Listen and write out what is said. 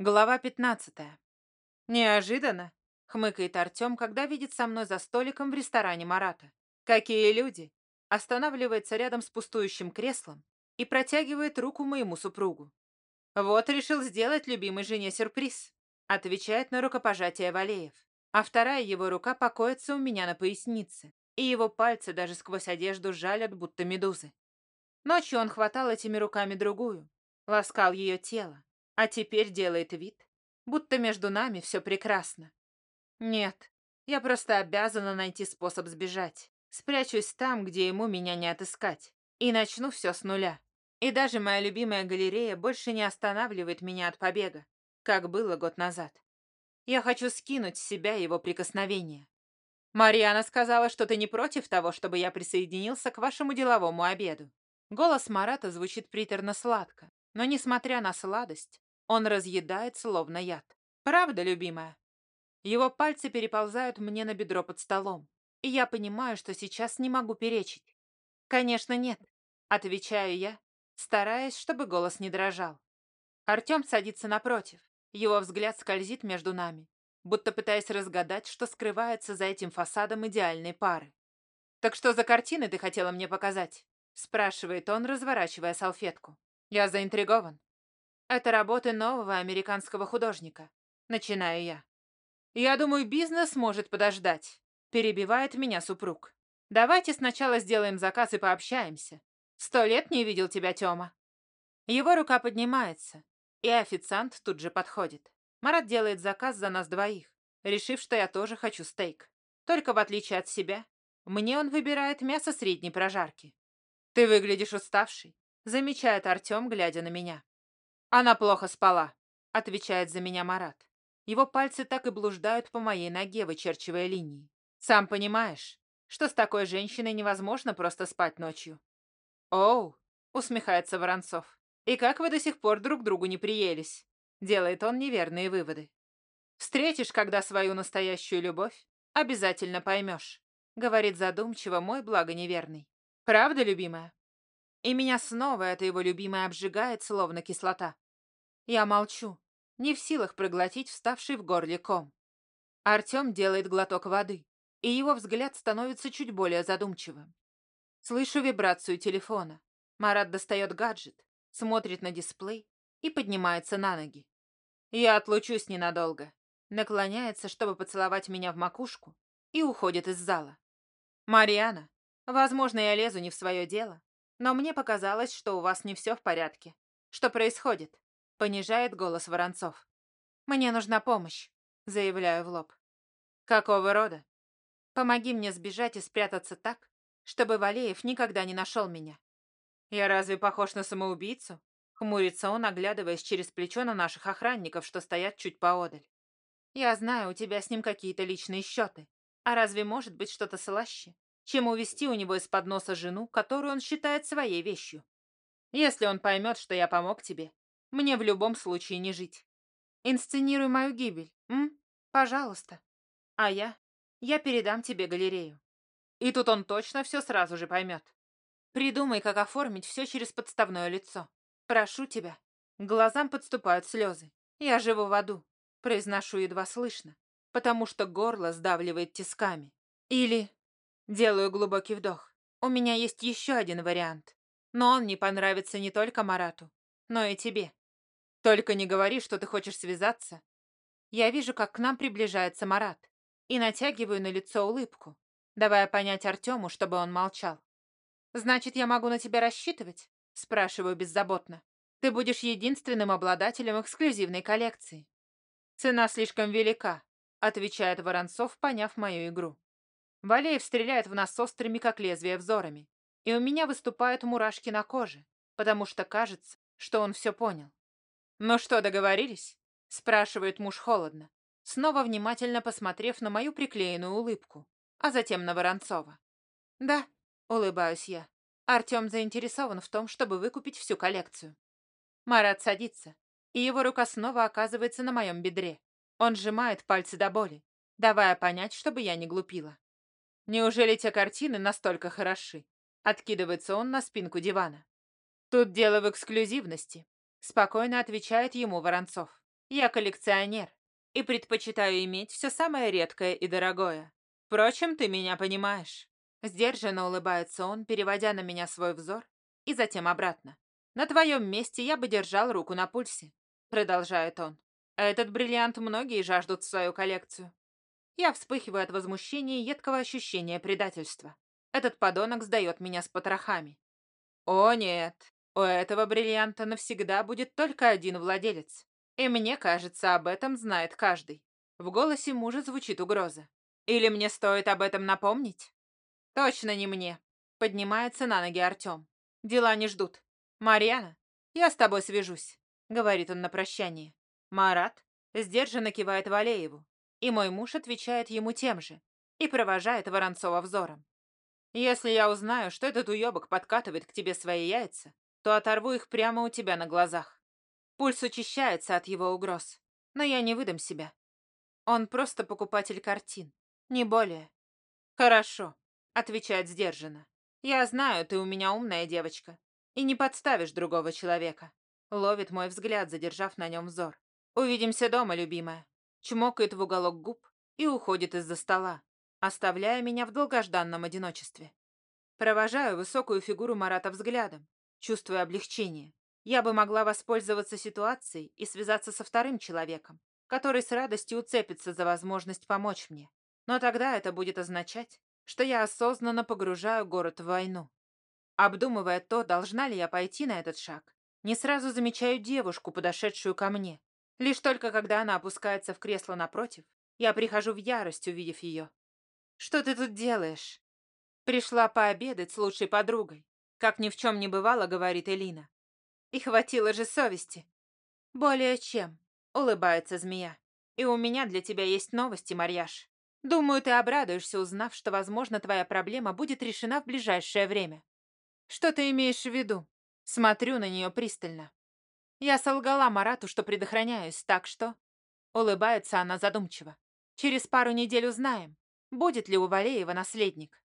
Глава 15. Неожиданно, хмыкает Артем, когда видит со мной за столиком в ресторане Марата. Какие люди! Останавливается рядом с пустующим креслом и протягивает руку моему супругу. Вот решил сделать любимой жене сюрприз. Отвечает на рукопожатие Валеев. А вторая его рука покоится у меня на пояснице, и его пальцы даже сквозь одежду жалят, будто медузы. Ночью он хватал этими руками другую, ласкал ее тело, а теперь делает вид, будто между нами все прекрасно. Нет, я просто обязана найти способ сбежать. Спрячусь там, где ему меня не отыскать. И начну все с нуля. И даже моя любимая галерея больше не останавливает меня от побега, как было год назад. Я хочу скинуть с себя его прикосновение. Марьяна сказала, что ты не против того, чтобы я присоединился к вашему деловому обеду. Голос Марата звучит приторно-сладко, но, несмотря на сладость, он разъедает, словно яд. Правда, любимая? Его пальцы переползают мне на бедро под столом, и я понимаю, что сейчас не могу перечить. Конечно, нет, отвечаю я, стараясь, чтобы голос не дрожал. Артем садится напротив. Его взгляд скользит между нами, будто пытаясь разгадать, что скрывается за этим фасадом идеальной пары. «Так что за картины ты хотела мне показать?» спрашивает он, разворачивая салфетку. Я заинтригован. Это работы нового американского художника. Начинаю я. Я думаю, бизнес может подождать. Перебивает меня супруг. Давайте сначала сделаем заказ и пообщаемся. Сто лет не видел тебя, Тёма. Его рука поднимается, и официант тут же подходит. Марат делает заказ за нас двоих, решив, что я тоже хочу стейк. Только в отличие от себя, мне он выбирает мясо средней прожарки. Ты выглядишь уставший, замечает Артем, глядя на меня. «Она плохо спала», — отвечает за меня Марат. Его пальцы так и блуждают по моей ноге, вычерчивая линии. «Сам понимаешь, что с такой женщиной невозможно просто спать ночью». «Оу», — усмехается Воронцов. «И как вы до сих пор друг другу не приелись?» Делает он неверные выводы. «Встретишь, когда свою настоящую любовь, обязательно поймешь», — говорит задумчиво мой благо неверный. «Правда, любимая?» И меня снова это его любимое обжигает, словно кислота. Я молчу, не в силах проглотить вставший в горле ком. Артем делает глоток воды, и его взгляд становится чуть более задумчивым. Слышу вибрацию телефона. Марат достает гаджет, смотрит на дисплей и поднимается на ноги. Я отлучусь ненадолго. Наклоняется, чтобы поцеловать меня в макушку, и уходит из зала. «Мариана, возможно, я лезу не в свое дело, но мне показалось, что у вас не все в порядке. Что происходит? Понижает голос Воронцов. Мне нужна помощь, заявляю в лоб. Какого рода? Помоги мне сбежать и спрятаться так, чтобы Валеев никогда не нашел меня. Я разве похож на самоубийцу? Хмурится он, оглядываясь через плечо на наших охранников, что стоят чуть поодаль. Я знаю, у тебя с ним какие-то личные счеты. А разве может быть что-то слаще, чем увести у него из-под носа жену, которую он считает своей вещью. Если он поймет, что я помог тебе, мне в любом случае не жить. Инсценируй мою гибель, м? Пожалуйста. А я? Я передам тебе галерею. И тут он точно все сразу же поймет. Придумай, как оформить все через подставное лицо. Прошу тебя. глазам подступают слезы. Я живу в аду. Произношу едва слышно, потому что горло сдавливает тисками. Или Делаю глубокий вдох. У меня есть еще один вариант. Но он не понравится не только Марату, но и тебе. Только не говори, что ты хочешь связаться. Я вижу, как к нам приближается Марат, и натягиваю на лицо улыбку, давая понять Артему, чтобы он молчал. «Значит, я могу на тебя рассчитывать?» Спрашиваю беззаботно. «Ты будешь единственным обладателем эксклюзивной коллекции». «Цена слишком велика», — отвечает Воронцов, поняв мою игру. Валеев стреляет в нас острыми, как лезвие, взорами. И у меня выступают мурашки на коже, потому что кажется, что он все понял. «Ну что, договорились?» — спрашивает муж холодно, снова внимательно посмотрев на мою приклеенную улыбку, а затем на Воронцова. «Да», — улыбаюсь я. Артем заинтересован в том, чтобы выкупить всю коллекцию. Марат садится, и его рука снова оказывается на моем бедре. Он сжимает пальцы до боли, давая понять, чтобы я не глупила. Неужели те картины настолько хороши? Откидывается он на спинку дивана. Тут дело в эксклюзивности. Спокойно отвечает ему Воронцов. Я коллекционер и предпочитаю иметь все самое редкое и дорогое. Впрочем, ты меня понимаешь. Сдержанно улыбается он, переводя на меня свой взор, и затем обратно. На твоем месте я бы держал руку на пульсе, продолжает он. Этот бриллиант многие жаждут в свою коллекцию. Я вспыхиваю от возмущения и едкого ощущения предательства. Этот подонок сдает меня с потрохами. О нет, у этого бриллианта навсегда будет только один владелец. И мне кажется, об этом знает каждый. В голосе мужа звучит угроза. Или мне стоит об этом напомнить? Точно не мне. Поднимается на ноги Артем. Дела не ждут. Марьяна, я с тобой свяжусь, говорит он на прощание. Марат сдержанно кивает Валееву, и мой муж отвечает ему тем же и провожает Воронцова взором. Если я узнаю, что этот уебок подкатывает к тебе свои яйца, то оторву их прямо у тебя на глазах. Пульс учащается от его угроз, но я не выдам себя. Он просто покупатель картин, не более. Хорошо, отвечает сдержанно. Я знаю, ты у меня умная девочка, и не подставишь другого человека. Ловит мой взгляд, задержав на нем взор. Увидимся дома, любимая. Чмокает в уголок губ и уходит из-за стола, оставляя меня в долгожданном одиночестве. Провожаю высокую фигуру Марата взглядом, чувствуя облегчение. Я бы могла воспользоваться ситуацией и связаться со вторым человеком, который с радостью уцепится за возможность помочь мне. Но тогда это будет означать, что я осознанно погружаю город в войну. Обдумывая то, должна ли я пойти на этот шаг, не сразу замечаю девушку, подошедшую ко мне. Лишь только когда она опускается в кресло напротив, я прихожу в ярость, увидев ее. «Что ты тут делаешь?» «Пришла пообедать с лучшей подругой», как ни в чем не бывало, говорит Элина. «И хватило же совести». «Более чем», — улыбается змея. «И у меня для тебя есть новости, Марьяш. Думаю, ты обрадуешься, узнав, что, возможно, твоя проблема будет решена в ближайшее время». «Что ты имеешь в виду?» Смотрю на нее пристально. Я солгала Марату, что предохраняюсь, так что... Улыбается она задумчиво. Через пару недель узнаем, будет ли у Валеева наследник.